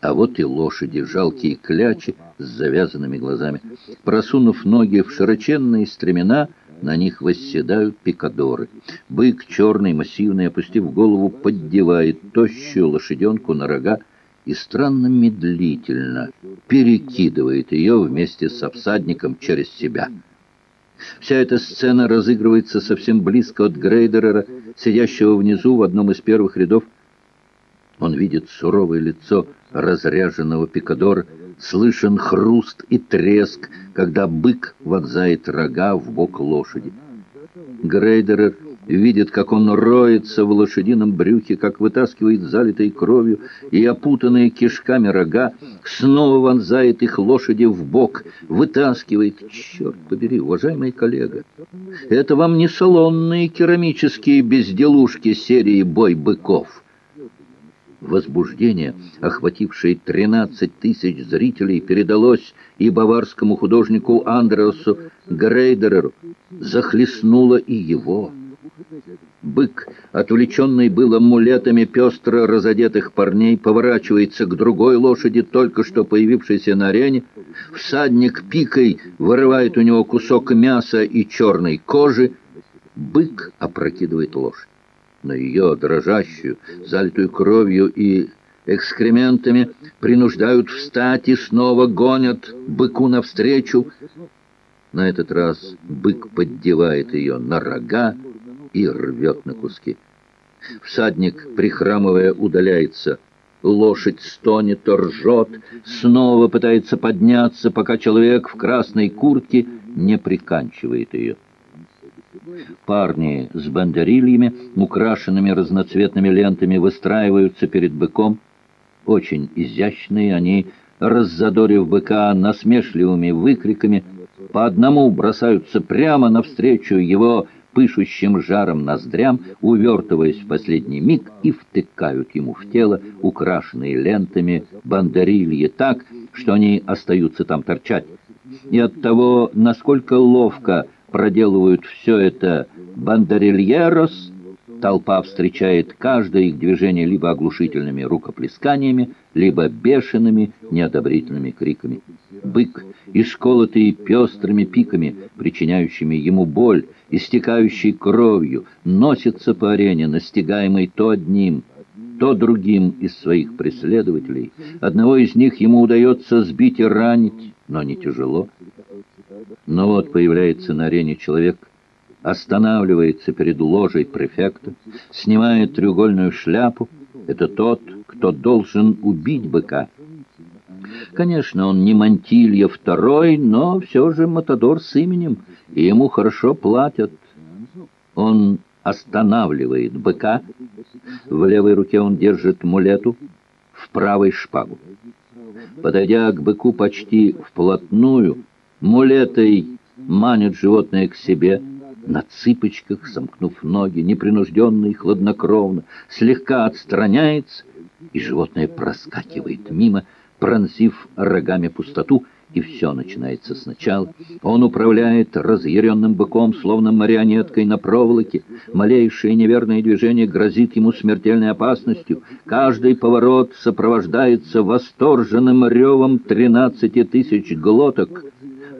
А вот и лошади, жалкие клячи с завязанными глазами. Просунув ноги в широченные стремена, на них восседают пикадоры. Бык черный, массивный, опустив голову, поддевает тощую лошаденку на рога и странно медлительно перекидывает ее вместе со всадником через себя. Вся эта сцена разыгрывается совсем близко от Грейдерера, сидящего внизу в одном из первых рядов. Он видит суровое лицо разряженного пикадора, слышен хруст и треск, когда бык вонзает рога в бок лошади. Грейдерер видит, как он роется в лошадином брюхе, как вытаскивает залитой кровью и опутанные кишками рога, снова вонзает их лошади в бок, вытаскивает. Черт побери, уважаемый коллега, это вам не салонные керамические безделушки серии «Бой быков». Возбуждение, охватившее 13 тысяч зрителей, передалось и баварскому художнику Андреасу Грейдереру, захлестнуло и его. Бык, отвлеченный было мулетами пестро разодетых парней, поворачивается к другой лошади, только что появившейся на арене. Всадник пикой вырывает у него кусок мяса и черной кожи. Бык опрокидывает лошадь но ее, дрожащую, залитую кровью и экскрементами, принуждают встать и снова гонят быку навстречу. На этот раз бык поддевает ее на рога и рвет на куски. Всадник, прихрамывая, удаляется. Лошадь стонет, ржет, снова пытается подняться, пока человек в красной куртке не приканчивает ее. Парни с бандерильями, украшенными разноцветными лентами, выстраиваются перед быком. Очень изящные они, раззадорив быка насмешливыми выкриками, по одному бросаются прямо навстречу его пышущим жаром ноздрям, увертываясь в последний миг и втыкают ему в тело украшенные лентами бандерильи так, что они остаются там торчать. И от того, насколько ловко проделывают все это бандерильерос, толпа встречает каждое их движение либо оглушительными рукоплесканиями, либо бешеными неодобрительными криками. Бык, исколотый пестрыми пиками, причиняющими ему боль, истекающий кровью, носится по арене, настигаемый то одним, то другим из своих преследователей. Одного из них ему удается сбить и ранить, но не тяжело. Но вот появляется на арене человек, останавливается перед ложей префекта, снимает треугольную шляпу. Это тот, кто должен убить быка. Конечно, он не Мантилья второй, но все же Матадор с именем, и ему хорошо платят. Он останавливает быка. В левой руке он держит мулету, в правой шпагу. Подойдя к быку почти вплотную, мулетой манит животное к себе, на цыпочках, сомкнув ноги, непринужденно и хладнокровно, слегка отстраняется, и животное проскакивает мимо, пронзив рогами пустоту, и все начинается сначала. Он управляет разъяренным быком, словно марионеткой на проволоке. Малейшее неверное движение грозит ему смертельной опасностью. Каждый поворот сопровождается восторженным ревом тринадцати тысяч глоток.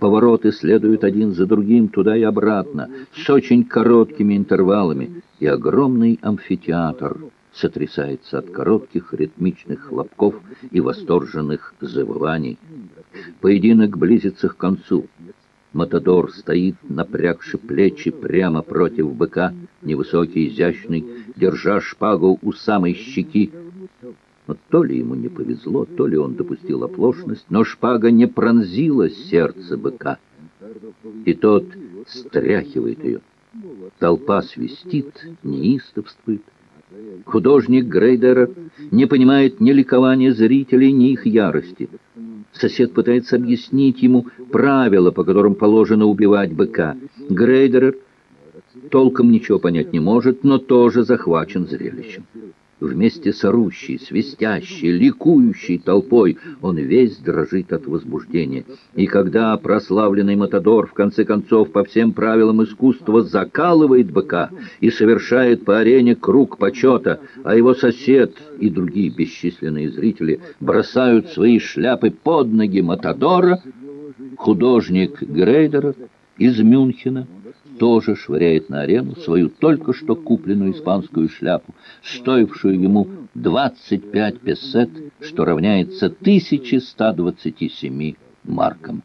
Повороты следуют один за другим туда и обратно, с очень короткими интервалами, и огромный амфитеатр сотрясается от коротких ритмичных хлопков и восторженных завываний. Поединок близится к концу. Матадор стоит, напрягши плечи прямо против быка, невысокий, изящный, держа шпагу у самой щеки, но то ли ему не повезло, то ли он допустил оплошность, но шпага не пронзила сердце быка, и тот стряхивает ее. Толпа свистит, неистовствует. Художник Грейдера не понимает ни ликования зрителей, ни их ярости. Сосед пытается объяснить ему правила, по которым положено убивать быка. Грейдер толком ничего понять не может, но тоже захвачен зрелищем. Вместе с орущей, свистящей, ликующей толпой, он весь дрожит от возбуждения. И когда прославленный Матадор в конце концов по всем правилам искусства закалывает быка и совершает по арене круг почета, а его сосед и другие бесчисленные зрители бросают свои шляпы под ноги Матадора, художник Грейдера из Мюнхена тоже швыряет на арену свою только что купленную испанскую шляпу, стоившую ему 25 песет, что равняется 1127 маркам.